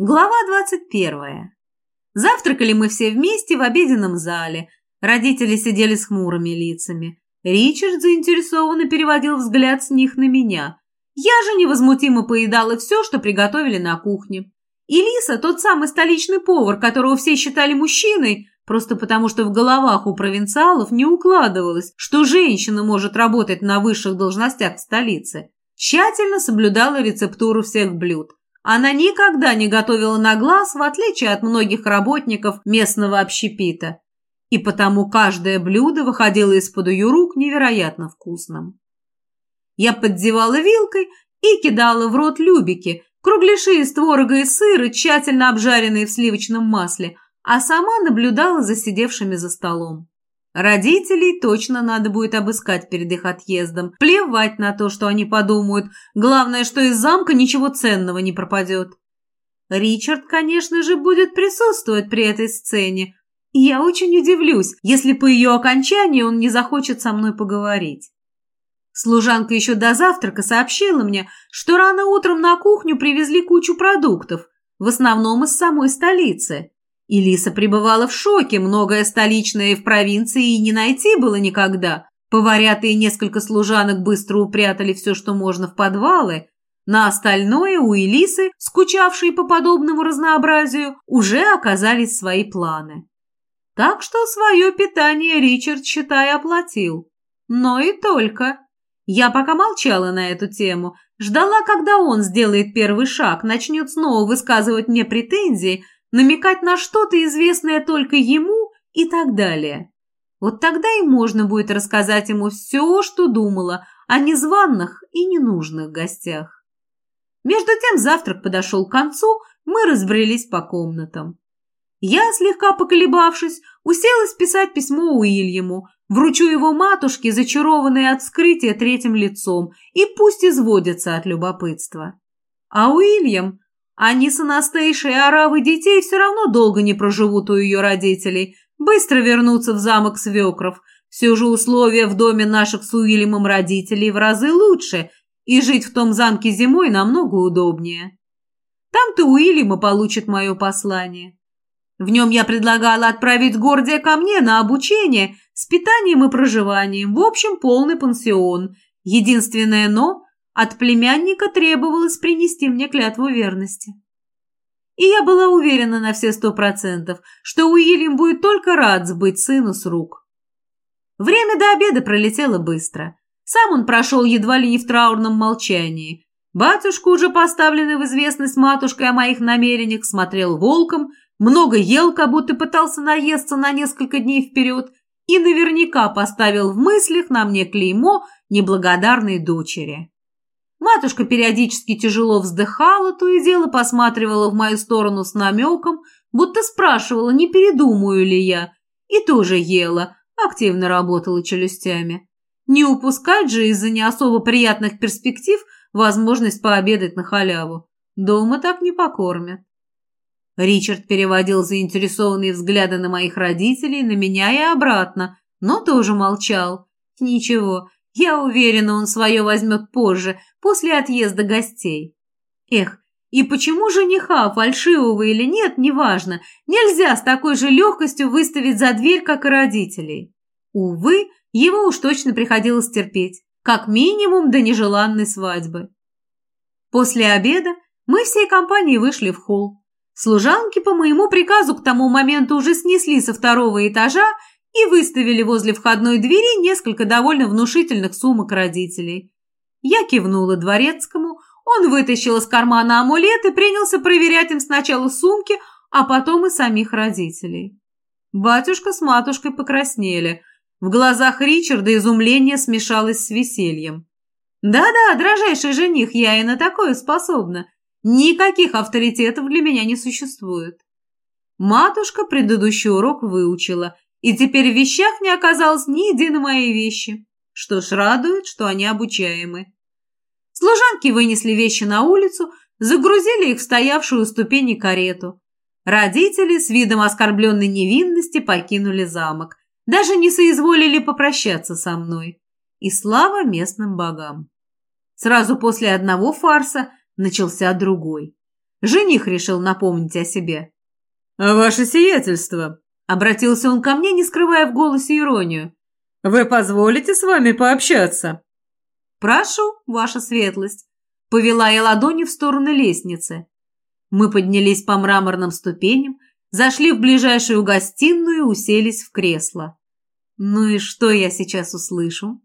Глава двадцать первая. Завтракали мы все вместе в обеденном зале. Родители сидели с хмурыми лицами. Ричард заинтересованно переводил взгляд с них на меня. Я же невозмутимо поедала все, что приготовили на кухне. И Лиса, тот самый столичный повар, которого все считали мужчиной, просто потому что в головах у провинциалов не укладывалось, что женщина может работать на высших должностях в столице, тщательно соблюдала рецептуру всех блюд. Она никогда не готовила на глаз, в отличие от многих работников местного общепита. И потому каждое блюдо выходило из-под ее рук невероятно вкусным. Я поддевала вилкой и кидала в рот любики, кругляши из творога и сыра, тщательно обжаренные в сливочном масле, а сама наблюдала за сидевшими за столом. Родителей точно надо будет обыскать перед их отъездом. Плевать на то, что они подумают. Главное, что из замка ничего ценного не пропадет. Ричард, конечно же, будет присутствовать при этой сцене. И я очень удивлюсь, если по ее окончании он не захочет со мной поговорить. Служанка еще до завтрака сообщила мне, что рано утром на кухню привезли кучу продуктов, в основном из самой столицы. И Лиса пребывала в шоке, многое столичное в провинции и не найти было никогда. Поварята и несколько служанок быстро упрятали все, что можно в подвалы. На остальное у Элисы, скучавшей по подобному разнообразию, уже оказались свои планы. Так что свое питание Ричард, считай, оплатил. Но и только. Я пока молчала на эту тему, ждала, когда он сделает первый шаг, начнет снова высказывать мне претензии – намекать на что-то, известное только ему и так далее. Вот тогда и можно будет рассказать ему все, что думала о незваных и ненужных гостях. Между тем завтрак подошел к концу, мы разбрелись по комнатам. Я, слегка поколебавшись, уселась писать письмо Уильяму, вручу его матушке, зачарованной от вскрытия третьим лицом, и пусть изводится от любопытства. А Уильям они с Анастейшей и Аравой детей все равно долго не проживут у ее родителей, быстро вернутся в замок свекров. Все же условия в доме наших с Уильямом родителей в разы лучше, и жить в том замке зимой намного удобнее. Там-то Уильяма получит мое послание. В нем я предлагала отправить Гордия ко мне на обучение с питанием и проживанием, в общем, полный пансион. Единственное «но» От племянника требовалось принести мне клятву верности. И я была уверена на все сто процентов, что Уильям будет только рад сбыть сыну с рук. Время до обеда пролетело быстро. Сам он прошел едва ли не в траурном молчании. Батюшка, уже поставленный в известность матушкой о моих намерениях, смотрел волком, много ел, как будто пытался наесться на несколько дней вперед, и наверняка поставил в мыслях на мне клеймо неблагодарной дочери. Матушка периодически тяжело вздыхала, то и дело посматривала в мою сторону с намеком, будто спрашивала, не передумаю ли я, и тоже ела, активно работала челюстями. Не упускать же из-за не особо приятных перспектив возможность пообедать на халяву. Дома так не покормят. Ричард переводил заинтересованные взгляды на моих родителей, на меня и обратно, но тоже молчал. Ничего, я уверена, он свое возьмет позже, после отъезда гостей. Эх, и почему жениха, фальшивого или нет, неважно, нельзя с такой же легкостью выставить за дверь, как и родителей. Увы, его уж точно приходилось терпеть, как минимум до нежеланной свадьбы. После обеда мы всей компанией вышли в холл. Служанки по моему приказу к тому моменту уже снесли со второго этажа и выставили возле входной двери несколько довольно внушительных сумок родителей. Я кивнула дворецкому, он вытащил из кармана амулет и принялся проверять им сначала сумки, а потом и самих родителей. Батюшка с матушкой покраснели. В глазах Ричарда изумление смешалось с весельем. «Да-да, дрожайший жених, я и на такое способна. Никаких авторитетов для меня не существует». Матушка предыдущий урок выучила – и теперь в вещах не оказалось ни единой моей вещи. Что ж, радует, что они обучаемы. Служанки вынесли вещи на улицу, загрузили их в стоявшую у ступени карету. Родители с видом оскорбленной невинности покинули замок. Даже не соизволили попрощаться со мной. И слава местным богам. Сразу после одного фарса начался другой. Жених решил напомнить о себе. «Ваше сиятельство», — обратился он ко мне, не скрывая в голосе иронию. «Вы позволите с вами пообщаться?» «Прошу, ваша светлость», — повела я ладони в сторону лестницы. Мы поднялись по мраморным ступеням, зашли в ближайшую гостиную и уселись в кресло. Ну и что я сейчас услышу?